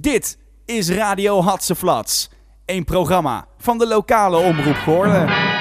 Dit is Radio Hatseflats. Een programma van de lokale omroep Goorlen.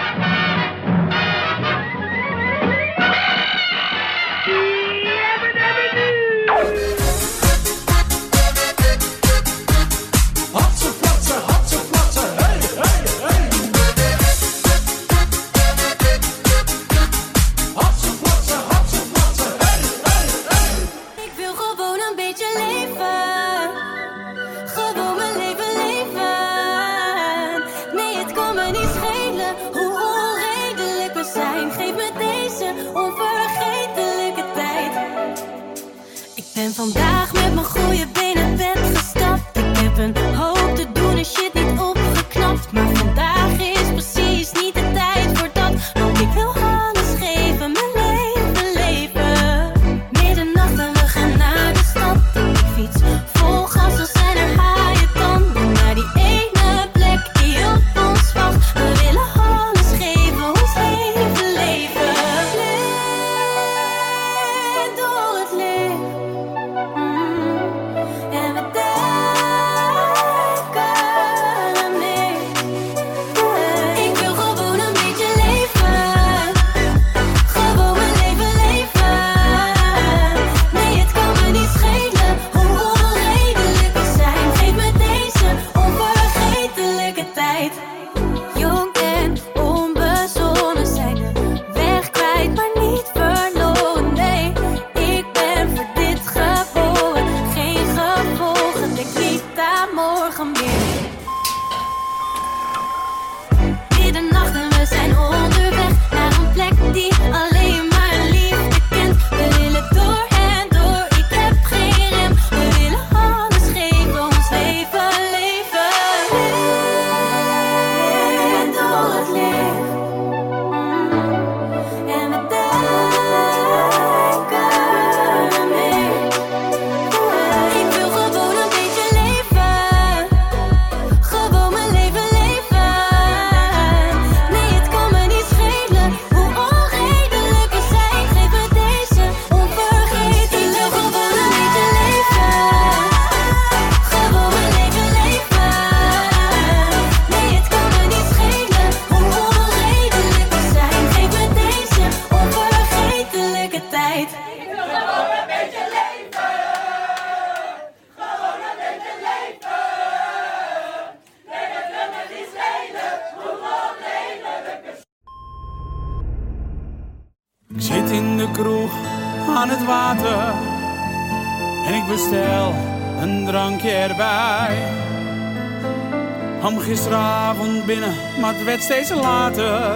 Maar het werd steeds later.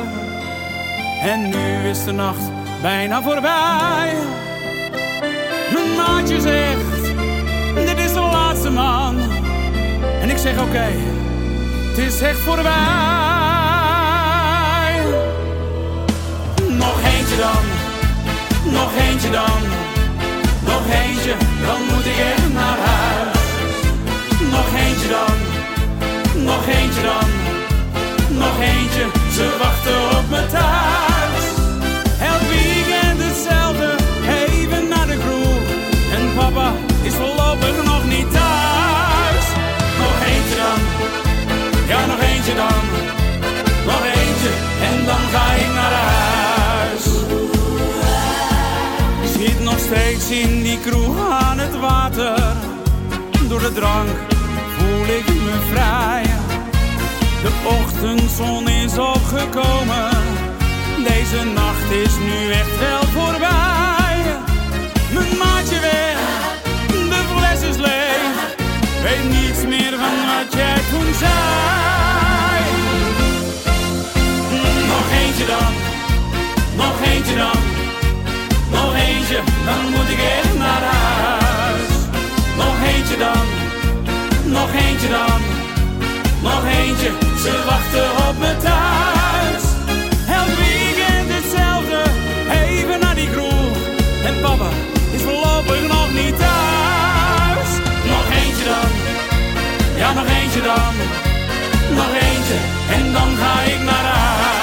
En nu is de nacht bijna voorbij. Mijn maatje zegt, dit is de laatste man. En ik zeg oké, het is echt voorbij. Nog eentje dan, nog eentje dan, nog eentje, dan moet ik echt naar huis. Nog eentje dan, nog eentje dan, nog eentje, ze wachten op me thuis. Elk weekend hetzelfde, even naar de kroeg. En papa is voorlopig nog niet thuis. Nog eentje dan, ja nog eentje dan. Nog eentje en dan ga ik naar huis. Ik zit nog steeds in die kroeg aan het water. Door de drank voel ik me vrij. Ochtendzon is opgekomen. Deze nacht is nu echt wel voorbij. Mijn maatje weg, de fles is leeg. Weet niets meer van wat jij toen zei. Nog eentje dan, nog eentje dan, nog eentje, dan moet ik echt naar huis. Nog eentje dan, nog eentje dan, nog eentje, ze wachten op me thuis. Elk weekend hetzelfde, even naar die kroeg. En papa is voorlopig nog niet thuis. Nog eentje dan, ja nog eentje dan, nog eentje, en dan ga ik naar huis.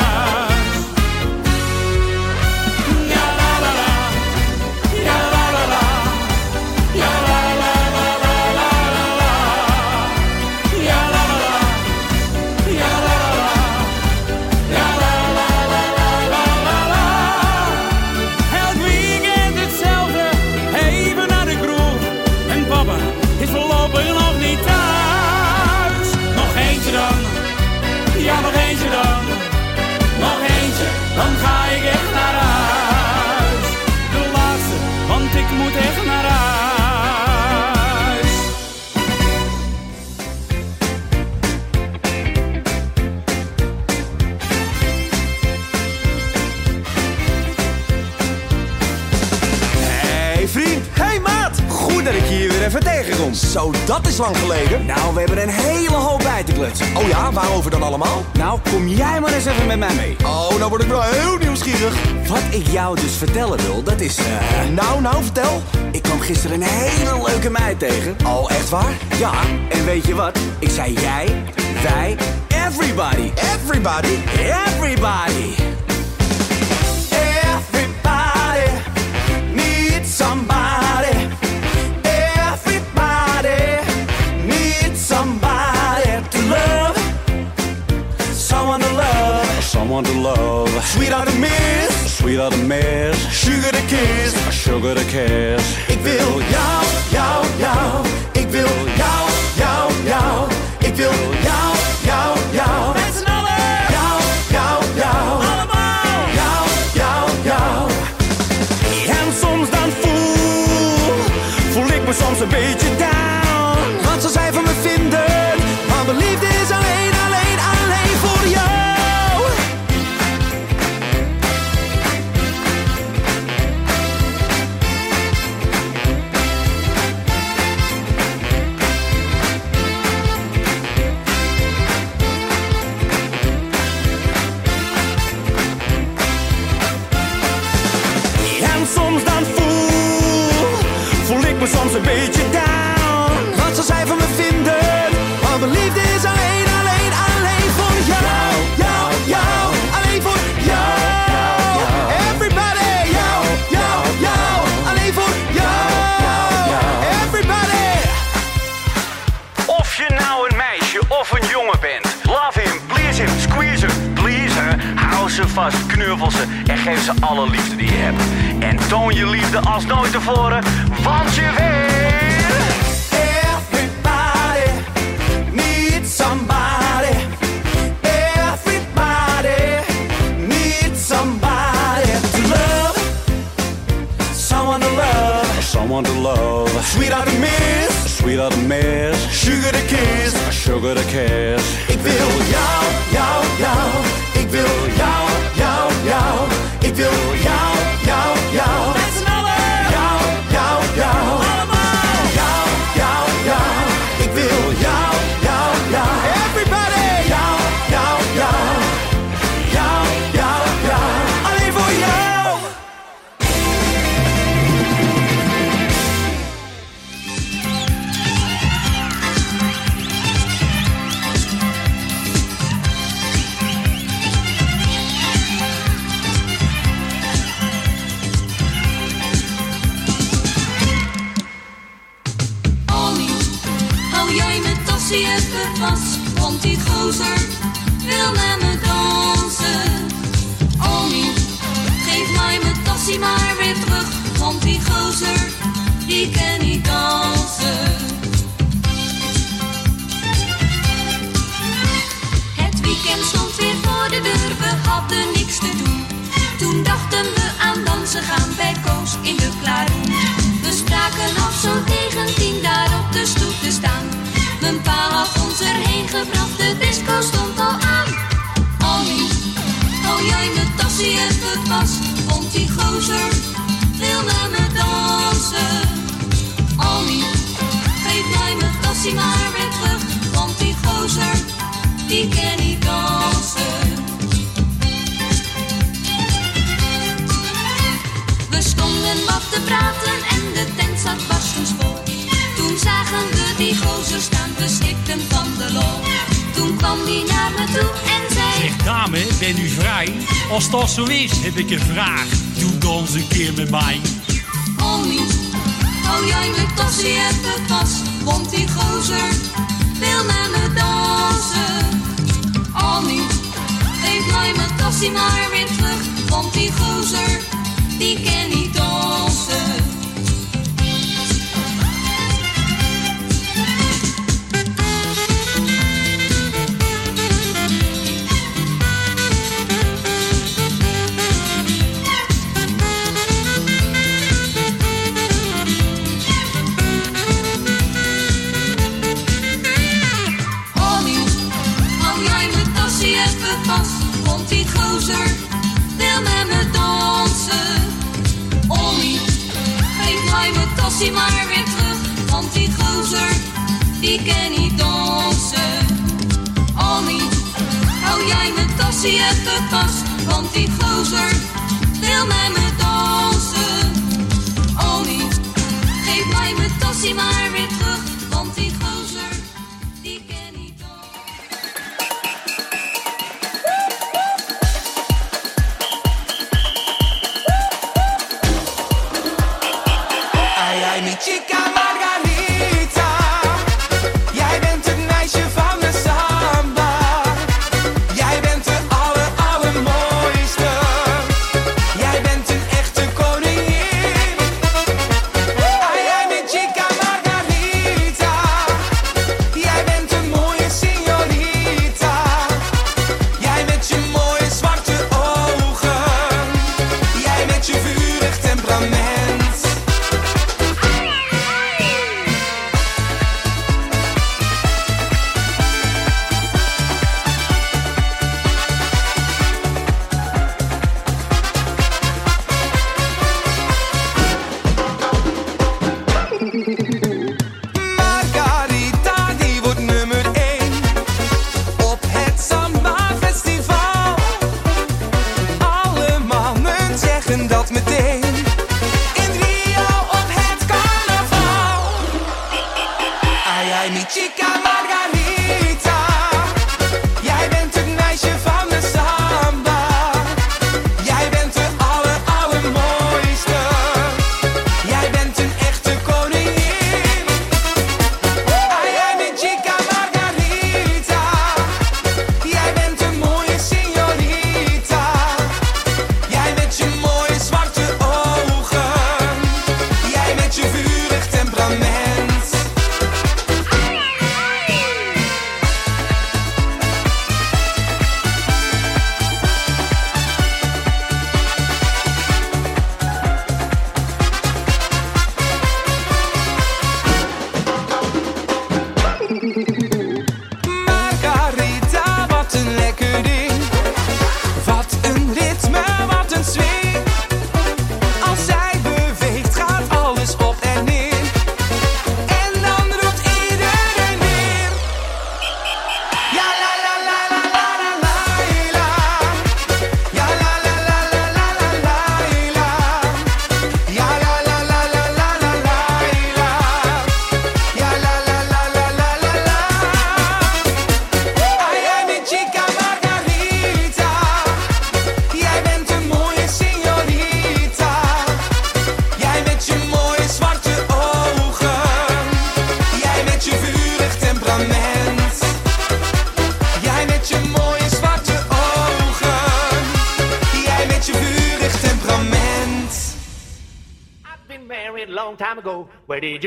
Zo, dat is lang geleden. Nou, we hebben een hele hoop bij te klutsen. Oh ja, waarover dan allemaal? Nou, kom jij maar eens even met mij mee. Oh, nou word ik wel heel nieuwsgierig. Wat ik jou dus vertellen wil, dat is... eh, Nou, nou, vertel. ik kwam gisteren een hele leuke meid tegen. Oh, echt waar? Ja, en weet je wat? Ik zei jij, wij. Everybody. Everybody. Everybody miss. Sweetheart to miss. Sugar to kiss. Sugar to kiss. Ik wil jou, jou, ze vast, knuffel ze en geef ze alle liefde die je hebt. En toon je liefde als nooit tevoren, want je weet... Everybody needs somebody. Everybody needs somebody to love. Someone to love. Someone to love. Sweetheart to miss. Sweetheart to miss. Sugar to kiss. Sugar to kiss. Ik wil jou. Die gozer wil met me dansen. Annie, geef mij mijn tasje maar weer terug, want die gozer, die kan niet dansen. We stonden wat te praten en de tent zat barstensvol. Toen zagen we die gozer staan, we snikten van de lol. Toen kwam die naar me toe en zei... Zeg dame, ben u vrij? Als dat zo is, heb ik een vraag. Doe dans een keer met mij. Annie, hou jij mijn tasje even vast, want die gozer wil met me dansen. Annie, geef mij mijn tasje maar weer terug, want die gozer, die kan niet maar weer terug, want die gozer, die ken niet dansen. niet, hou jij mijn tassie even vast, want die gozer wil mij me dansen. niet, geef mij mijn tassie maar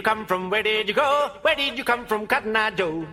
you come from? Where did you go? Where did you come from, Cotton Eye Joe?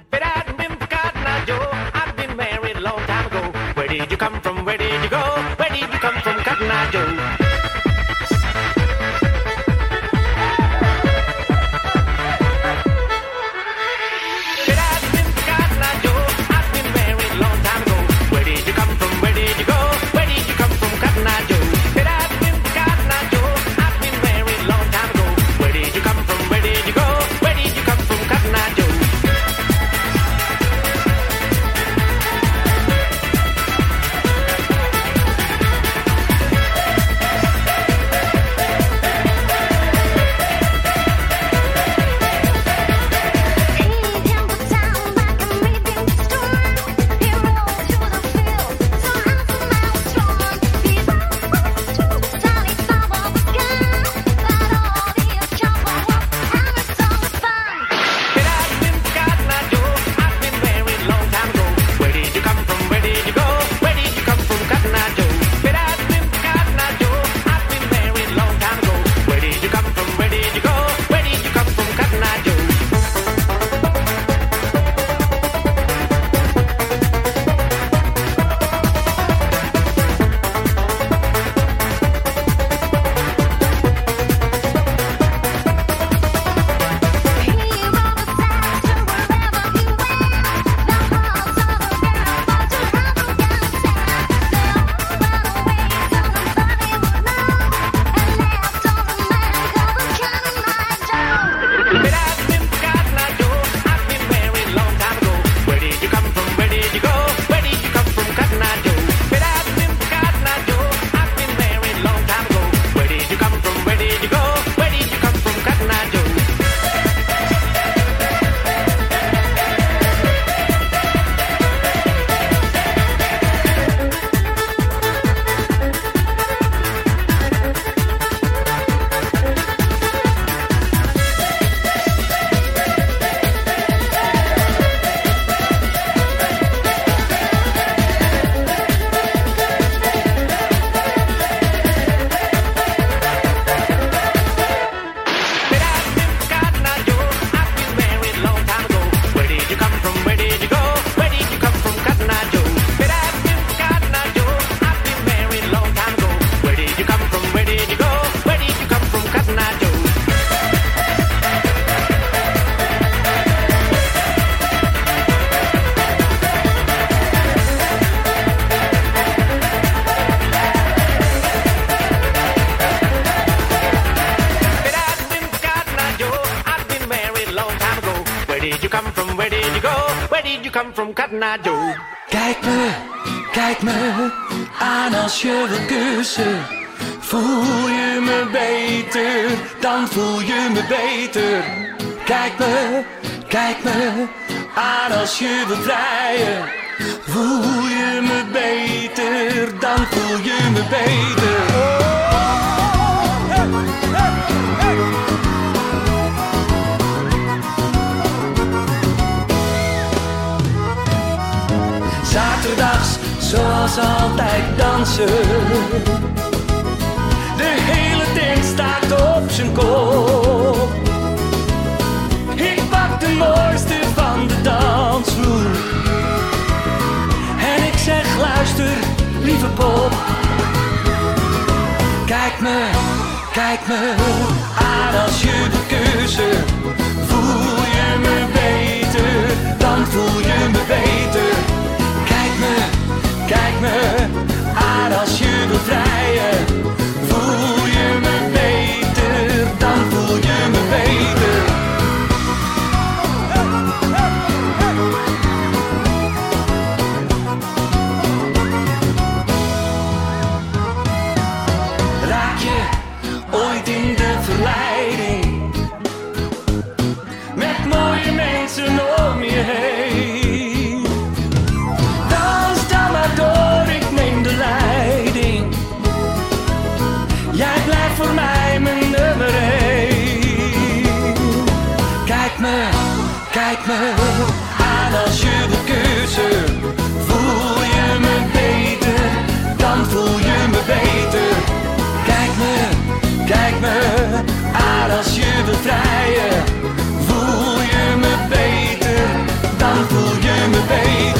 Kijk me, kijk me aan als je wil kussen. Voel je me beter, dan voel je me beter. Kijk me, kijk me aan als je wil vrijen. Voel je me beter, dan voel je me beter. Zoals altijd dansen. De hele tent staat op zijn kop. Ik pak de mooiste van de dansvloer. En ik zeg luister, lieve pop. Kijk me, kijk me aan als je de kussen. Voel je me beter, dan voel je me. Aan als je wil Kijk me, kijk me aan als je wil kussen. Voel je me beter, dan voel je me beter. Kijk me, kijk me aan als je wil vrijen. Voel je me beter, dan voel je me beter.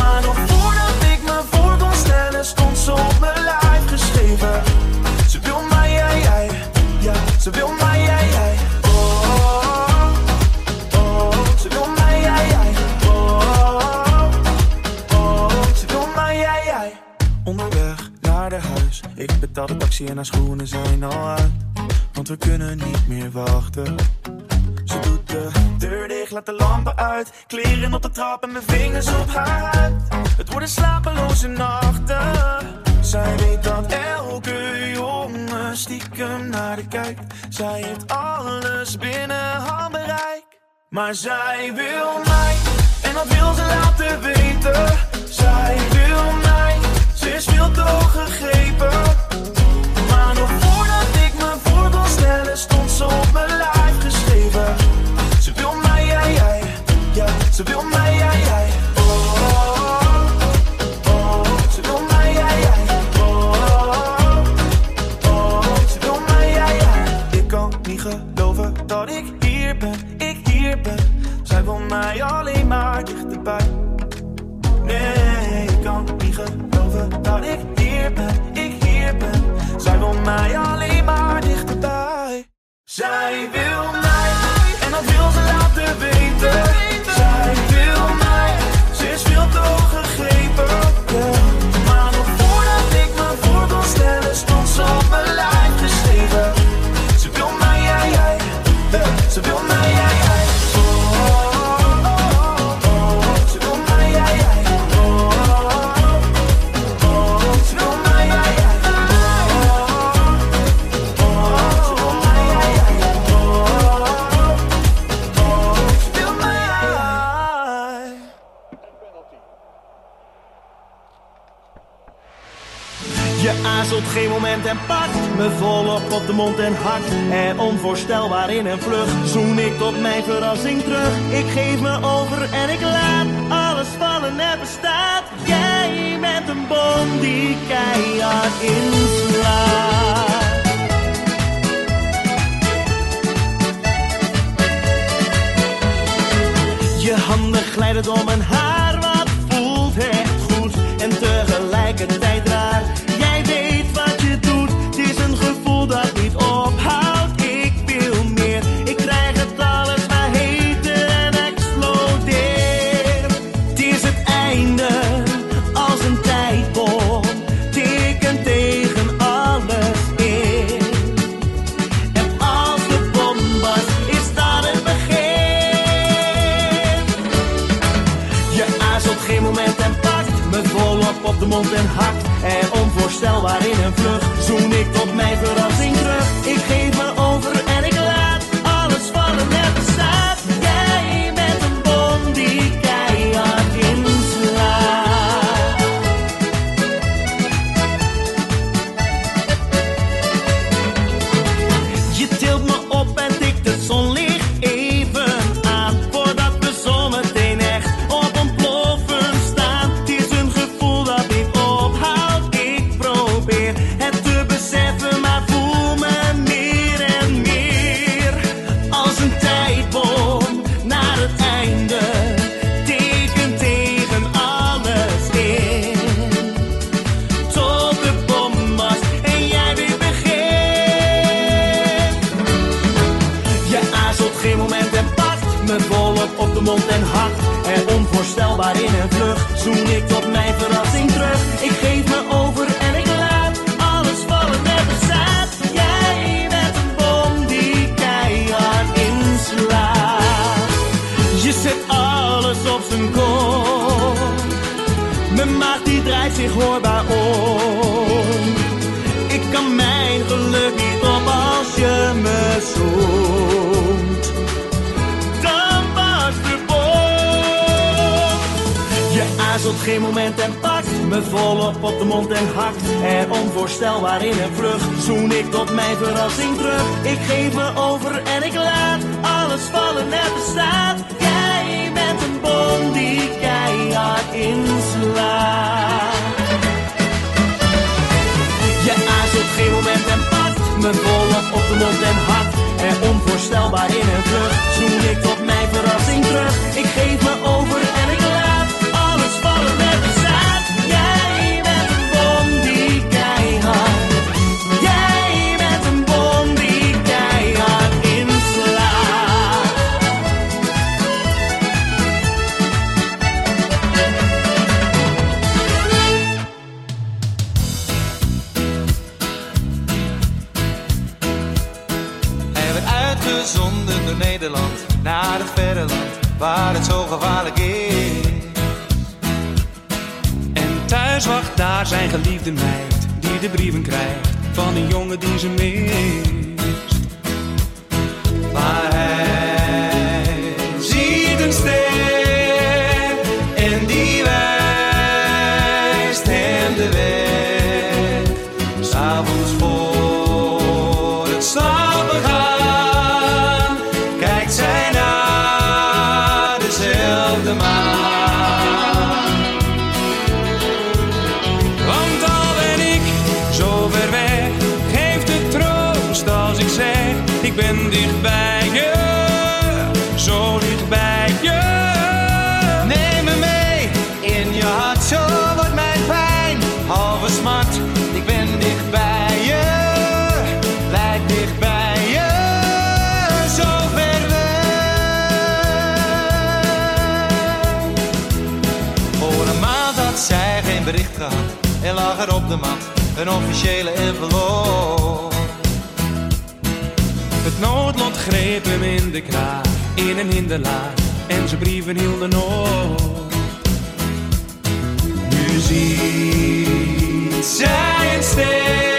Maar nog voordat ik me voor kon stellen, stond ze op mijn lijf geschreven. Ze wil mij, jij, jij, ja, ze wil mij, jij, jij. Oh, oh, ze wil mij, jij, jij. Oh, ze wil mij, jij, jij. Onderweg naar de huis, ik betaal de taxi en haar schoenen zijn al uit. Want we kunnen niet meer wachten. Ze doet de laat de lampen uit. Kleren op de trap en mijn vingers op haar huid. Het worden slapeloze nachten. Zij weet dat elke jongen stiekem naar de kijkt. Zij heeft alles binnen handbereik. Maar zij wil mij, en dat wil ze laten weten. Zij wil mij, ze is veel te hoog gegrepen. Maar nog voordat ik me voor kon stellen, stond ze op mijn lijf geschreven. Ze wil mij, jij, jij. Oh, ze wil mij, jij, jij. Oh, ze wil mij, jij, jij. Ik kan niet geloven dat ik hier ben, ik hier ben. Zij wil mij alleen maar dichterbij. Nee, ik kan niet geloven dat ik hier ben, ik hier ben. Zij wil mij alleen maar dichterbij. Zij wil mij, en dat wil ze laten weten. je aarzelt geen moment en pakt me volop op de mond en hart. En onvoorstelbaar in een vlucht. Zoen ik tot mijn verrassing terug, ik geef me over en ik laat alles vallen en bestaat. Jij bent een bom die keihard inslaat. Je handen glijden door mijn haar, wat voelt het goed en tegelijkertijd in een vlucht. Zoen ik tot mijn geen moment en pakt me volop op de mond en hakt. En onvoorstelbaar in een vlucht zoen ik tot mijn verrassing terug. Ik geef me over en ik laat alles vallen en bestaat. Jij bent een bom die keihard inslaat. Je aarzelt geen moment en pakt me volop op de mond en hakt. En onvoorstelbaar in een vlucht zoen ik tot mijn verrassing terug. Ik geef me over een officiële envelop. Het noodlot greep hem in de kraag, in en in de laag, en zijn brieven hielden op. Nu ziet zij een ster.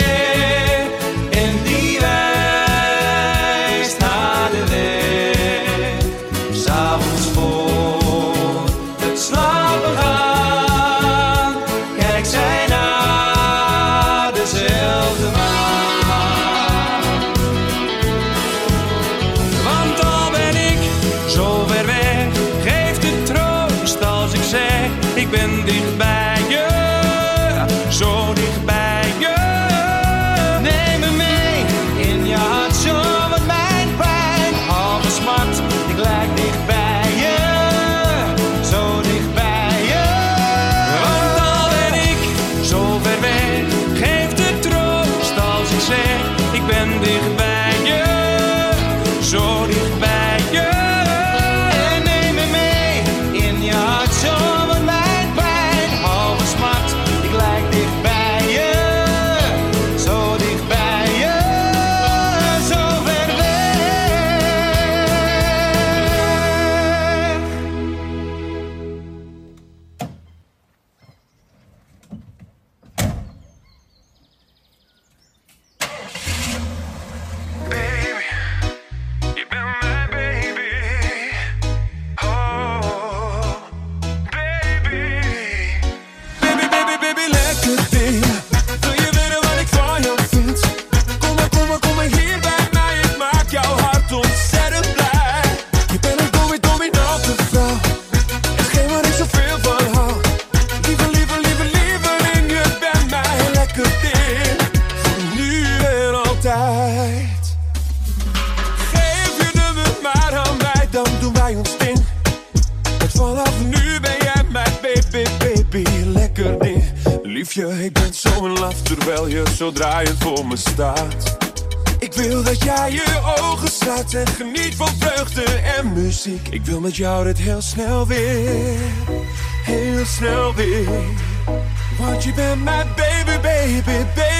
ben dichtbij. En geniet van vreugde en muziek. Ik wil met jou dit heel snel weer, heel snel weer. Want je bent mijn baby, baby, baby,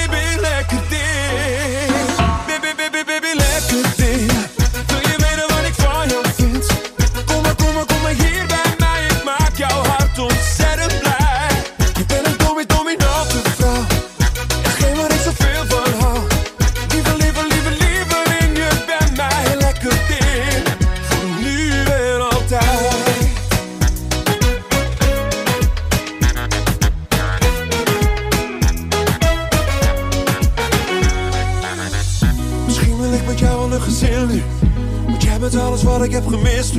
ik heb gemist.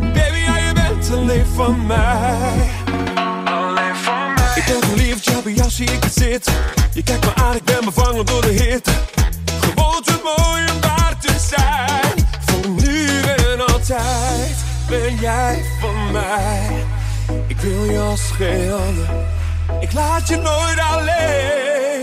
Baby, ja, je bent alleen van mij. Alleen van mij. Ik ben verliefd, ja, bij jou zie ik het. Je kijkt me aan, ik ben bevangen door de hitte. Gewoon te mooi om waar te zijn. Voor nu en altijd ben jij van mij. Ik wil je als geen. Ik laat je nooit alleen.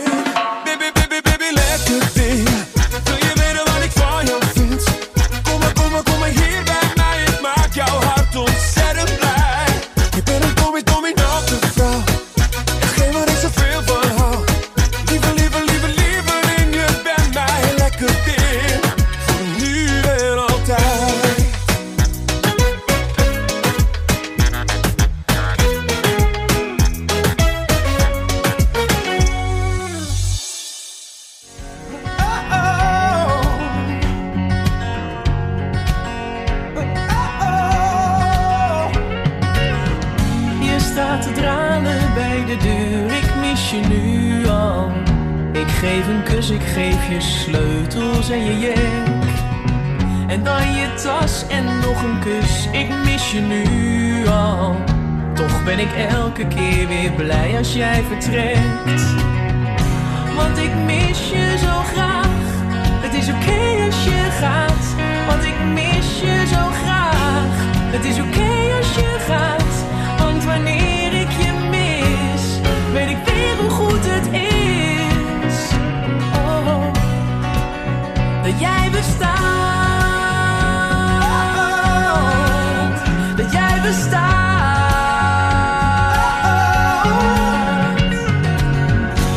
Dat jij bestaat.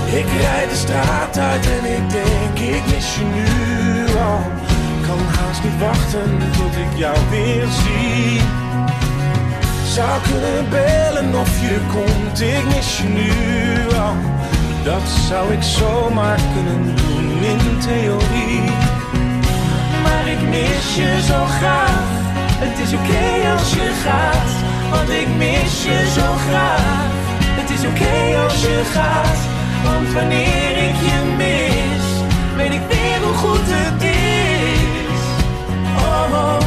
Ik rijd de straat uit en ik denk, ik mis je nu al. Kan haast niet wachten tot ik jou weer zie. Zou kunnen bellen of je komt, ik mis je nu al. Dat zou ik zomaar kunnen doen in theorie. Ik mis je zo graag. Het is oké als je gaat, want ik mis je zo graag. Het is oké als je gaat, want wanneer ik je mis, weet ik weer hoe goed het is. Oh, oh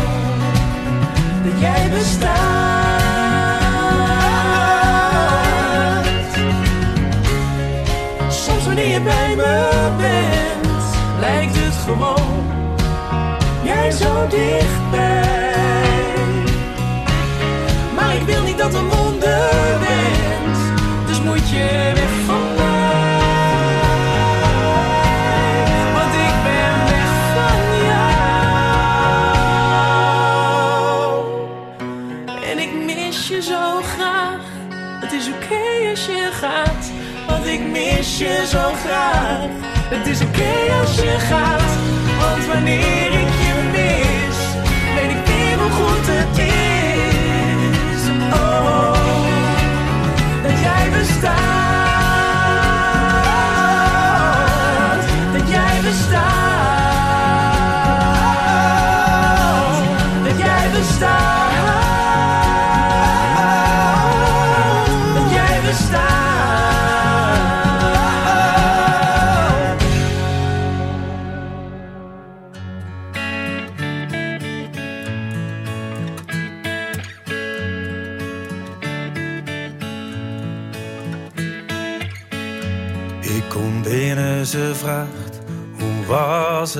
dat jij bestaat. Soms wanneer je bij me bent, lijkt het gewoon zo dichtbij. Maar ik wil niet dat een wonder bent, dus moet je weg van mij. Want ik ben weg van jou. En ik mis je zo graag. Het is oké als je gaat, want ik mis je zo graag. Het is oké als je gaat, want wanneer goed het is. Oh, dat jij bestaat,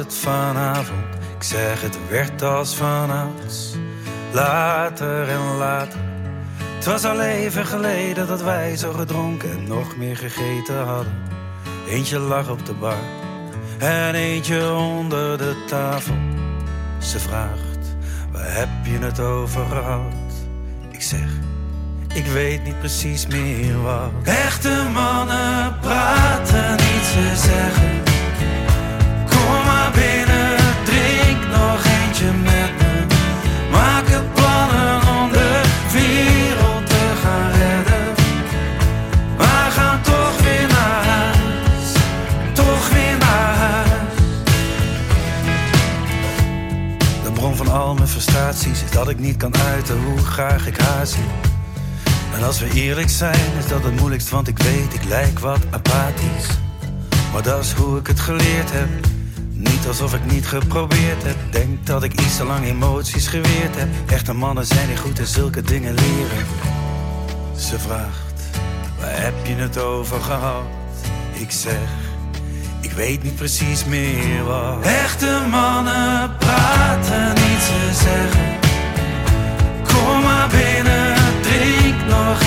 vanavond? Ik zeg, het werd als vanouds, later en later. Het was al even geleden dat wij zo gedronken en nog meer gegeten hadden. Eentje lag op de bar en eentje onder de tafel. Ze vraagt, waar heb je het over gehad? Ik zeg, ik weet niet precies meer wat. Echte mannen praten niet, ze zeggen. Met me. Maken plannen om de wereld te gaan redden. Maar gaan toch weer naar huis, toch weer naar huis. De bron van al mijn frustraties is dat ik niet kan uiten hoe graag ik haar zie. En als we eerlijk zijn, is dat het moeilijkst, want ik weet, ik lijk wat apathisch. Maar dat is hoe ik het geleerd heb. Niet alsof ik niet geprobeerd heb. Denk dat ik iets te lang emoties geweerd heb. Echte mannen zijn niet goed in zulke dingen leren. Ze vraagt, waar heb je het over gehad? Ik zeg, ik weet niet precies meer wat. Echte mannen praten niet, ze zeggen. Kom maar binnen, drink nog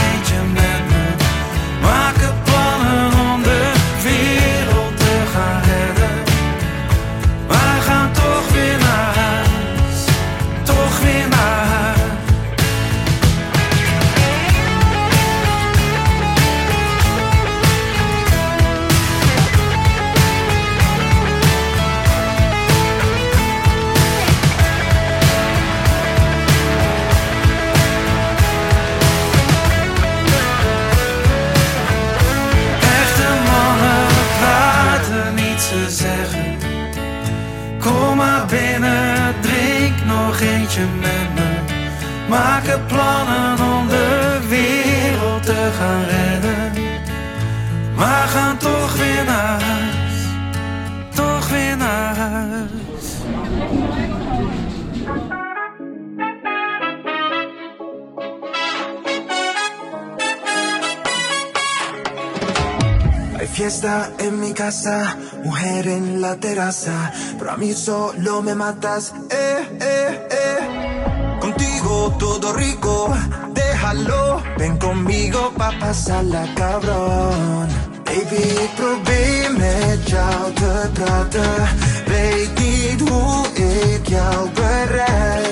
mujer en la terraza, pero a mí solo me matas, eh, eh, eh. Contigo todo rico, déjalo, ven conmigo pa' pasarla cabrón. Baby, probeer jou te praten, weet niet hoe ik jou bereik.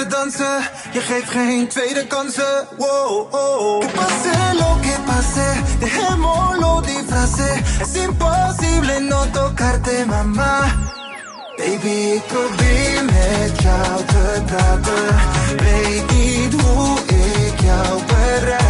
Je dansen. Je geeft geen tweede kansen. Wow, oh. Que pase lo que pase, dejémoslo disfrace. Es imposible no tocarte, mamá. Baby, ik probeer met jou te praten. Weet niet hoe ik jou bereik.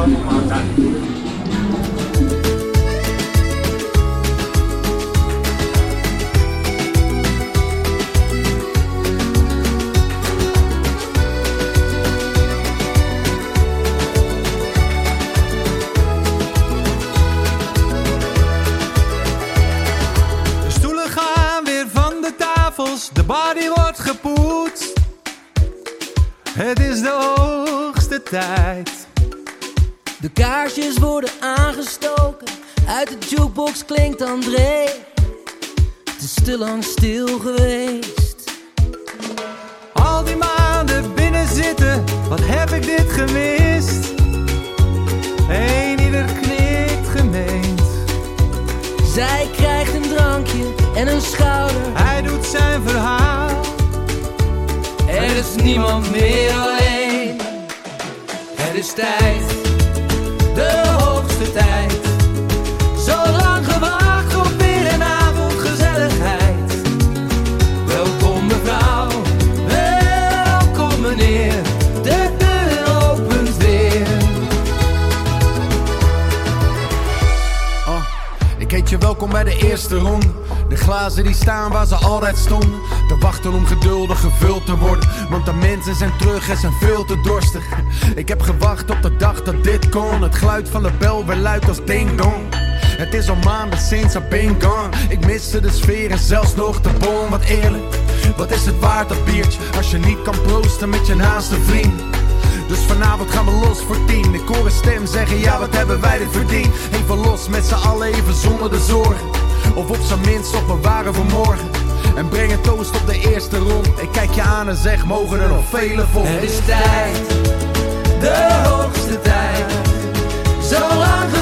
De stoelen gaan weer van de tafels, de die wordt gepoetst. Het is de hoogste tijd. De kaarsjes worden aangestoken, uit de jukebox klinkt André. Het is te lang stil geweest. Al die maanden binnen zitten, wat heb ik dit gemist? Eén ieder knikt gemeend. Zij krijgt een drankje en een schouder. Hij doet zijn verhaal. Er is niemand meer alleen. Het is tijd, de hoogste tijd. Zo lang gewacht op weer gezelligheid. Welkom mevrouw, welkom meneer. De deur opent weer. Oh, ik heet je welkom bij de eerste ronde. De glazen die staan waar ze altijd stonden. Te wachten om geduldig gevuld te worden. Want de mensen zijn terug en zijn veel te dorstig. Ik heb gewacht op de dag dat dit kon. Het geluid van de bel weer luidt als ding dong. Het is al maanden sinds I've been gone. Ik miste de sfeer en zelfs nog de bon. Wat eerlijk, wat is het waard dat biertje? Als je niet kan proosten met je naaste vriend. Dus vanavond gaan we los voor tien. Ik hoor een stem zeggen, ja wat hebben wij dit verdiend. Even los met z'n allen, even zonder de zorgen. Of op zijn minst nog bewaren voor morgen. En breng een toast op de eerste rond. Ik kijk je aan en zeg, mogen er nog vele volgen. Het is tijd, de hoogste tijd. Zo lang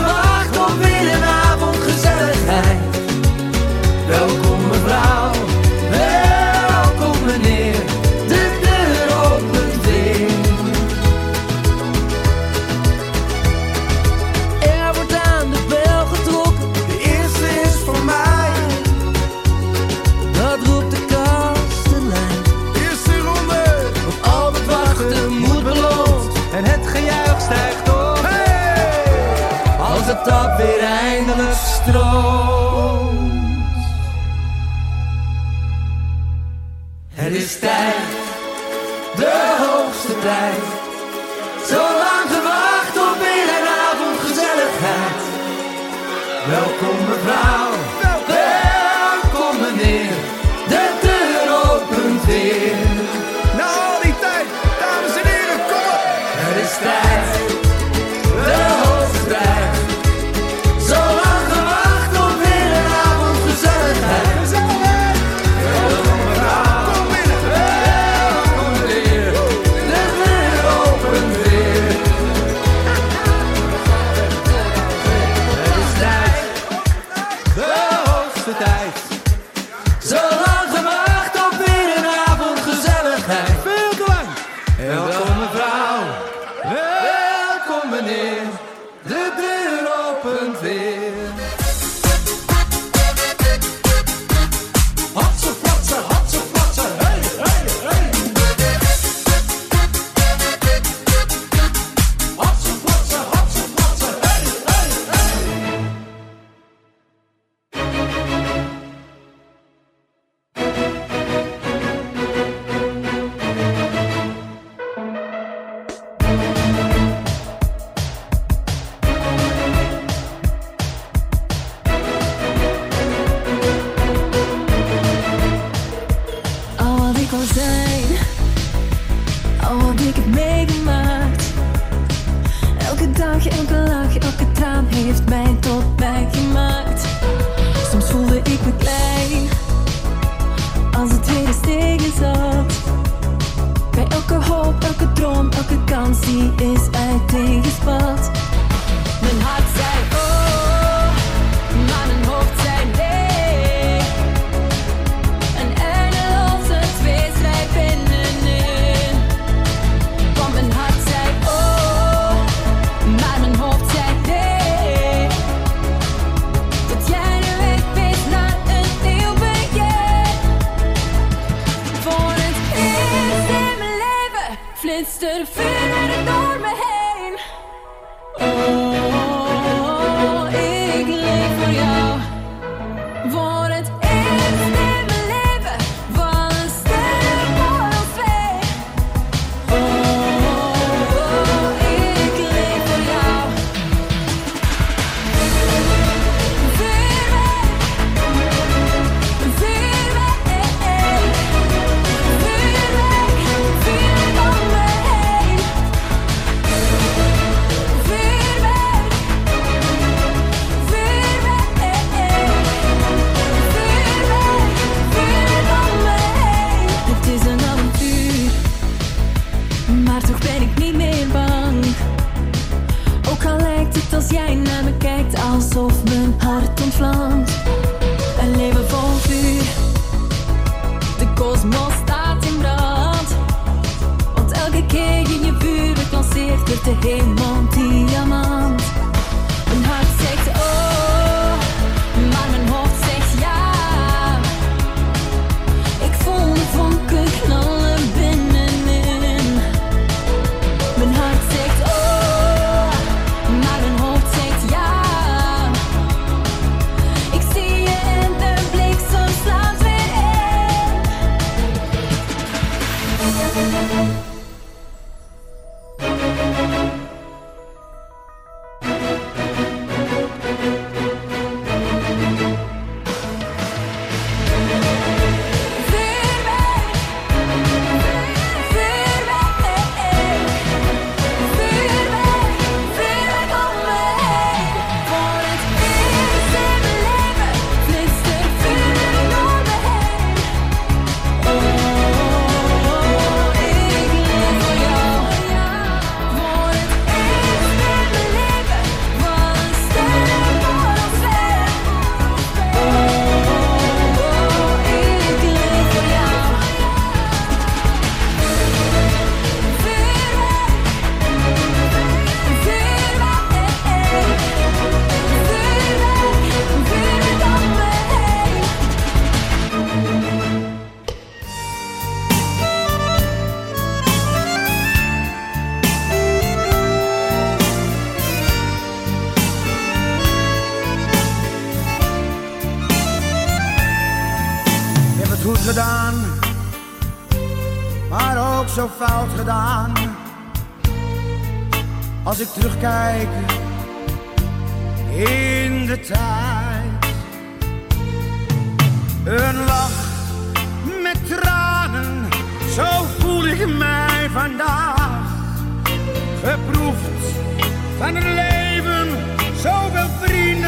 Als ik terugkijk in de tijd. Een lach met tranen, zo voel ik mij vandaag. Geproefd van het leven, zoveel vrienden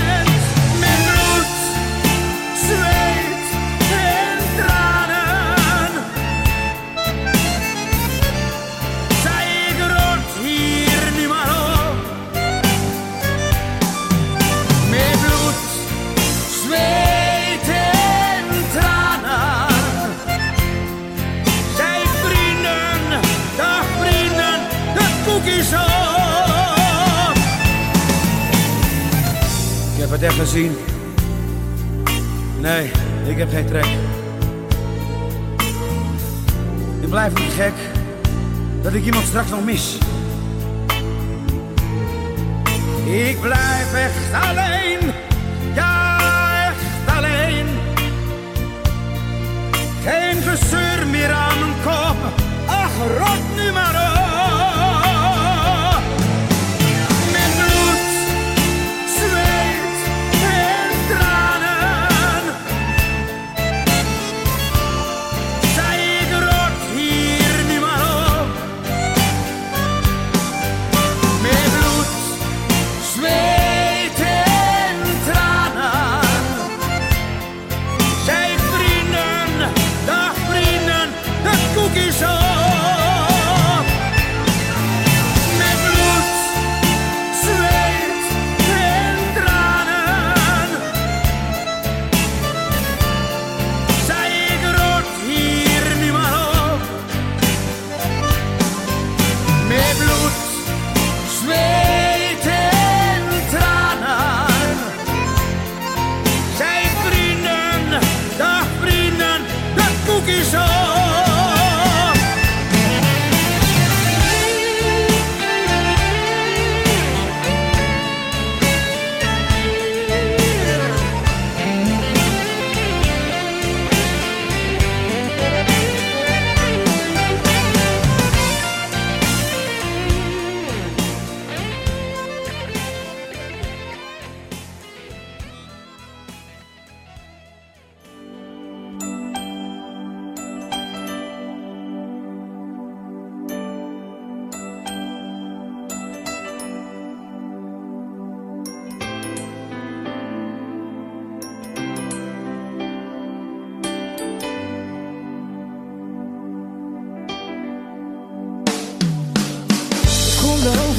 Het echt gezien. Nee, ik heb geen trek. Ik blijf niet gek dat ik iemand straks nog mis. Ik blijf echt alleen, ja echt alleen. Geen gezeur meer aan mijn kop, ach rot nu maar op.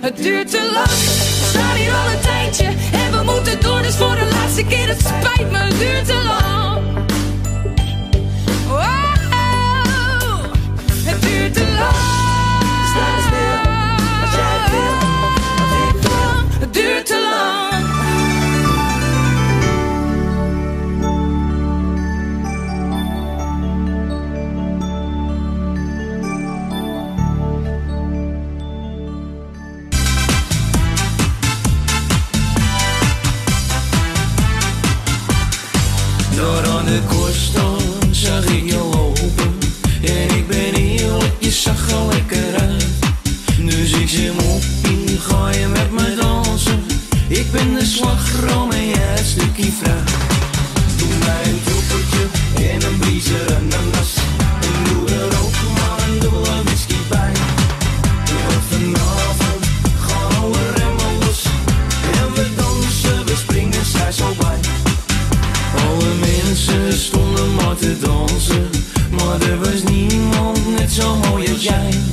Het duurt te lang, we staan hier al een tijdje. En we moeten door, dus voor de laatste keer. Het spijt me, het duurt te lang. Wow, het duurt te lang. Sta stil, wat jij wil, wat ik wil. Het duurt te lang. De korststand zag ik je lopen En ik ben eerlijk, je zag er lekker uit. Dus ik zeg moppie, ga je met me dansen. Ik ben de slagroom en jij het stukje niemand net zo mooi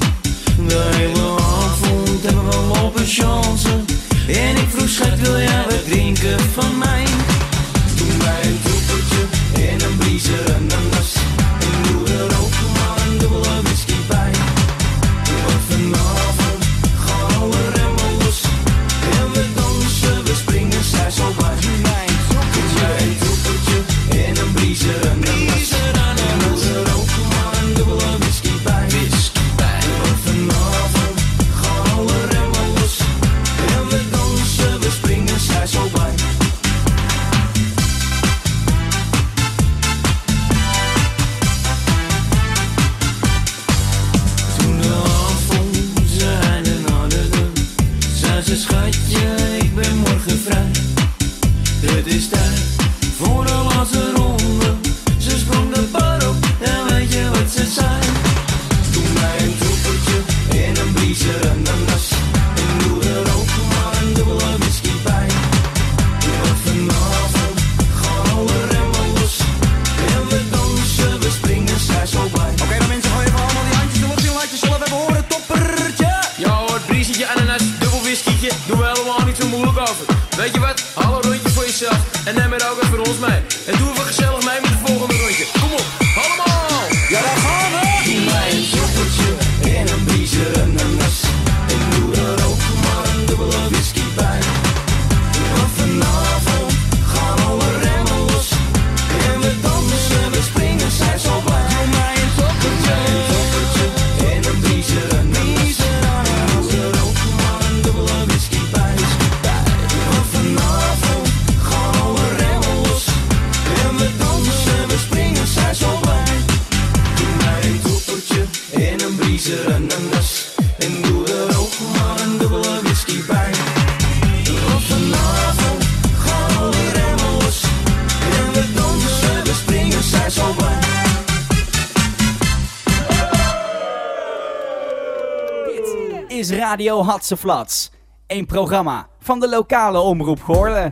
Radio Hatseflats. Een programma van de lokale omroep Goorlen.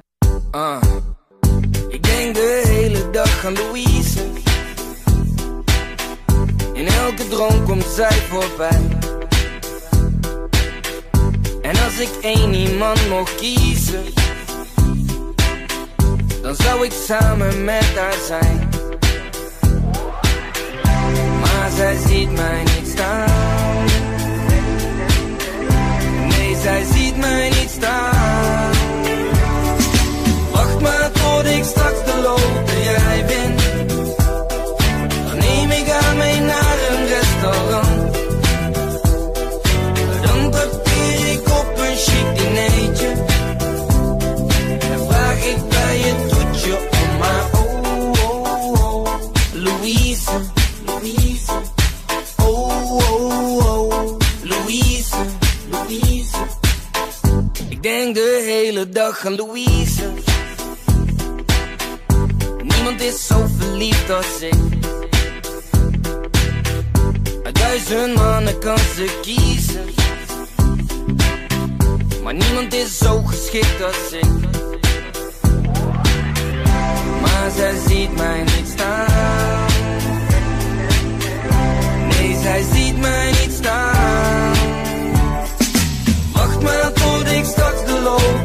Ah, ik denk de hele dag aan Louise. In elke droom komt zij voorbij. En als ik één iemand mocht kiezen, dan zou ik samen met haar zijn. Maar zij ziet mij niet staan. Nee, zij ziet aan Louise. Niemand is zo verliefd als ik. Uit duizend mannen kan ze kiezen. Maar niemand is zo geschikt als ik. Maar zij ziet mij niet staan. Nee, zij ziet mij niet staan. Wacht maar tot ik straks de loterij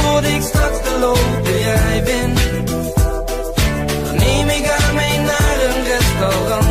tot ik straks de loterij win. Dan neem ik haar mee naar een restaurant.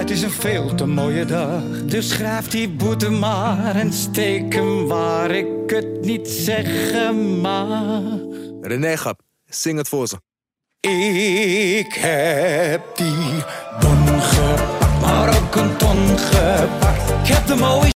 Het is een veel te mooie dag. Dus schrijf die boete maar en steek hem waar ik het niet zeggen mag. René Gap, zing het voor ze. Ik heb die bon gepakt, maar ook een ton gepakt. Ik heb de mooie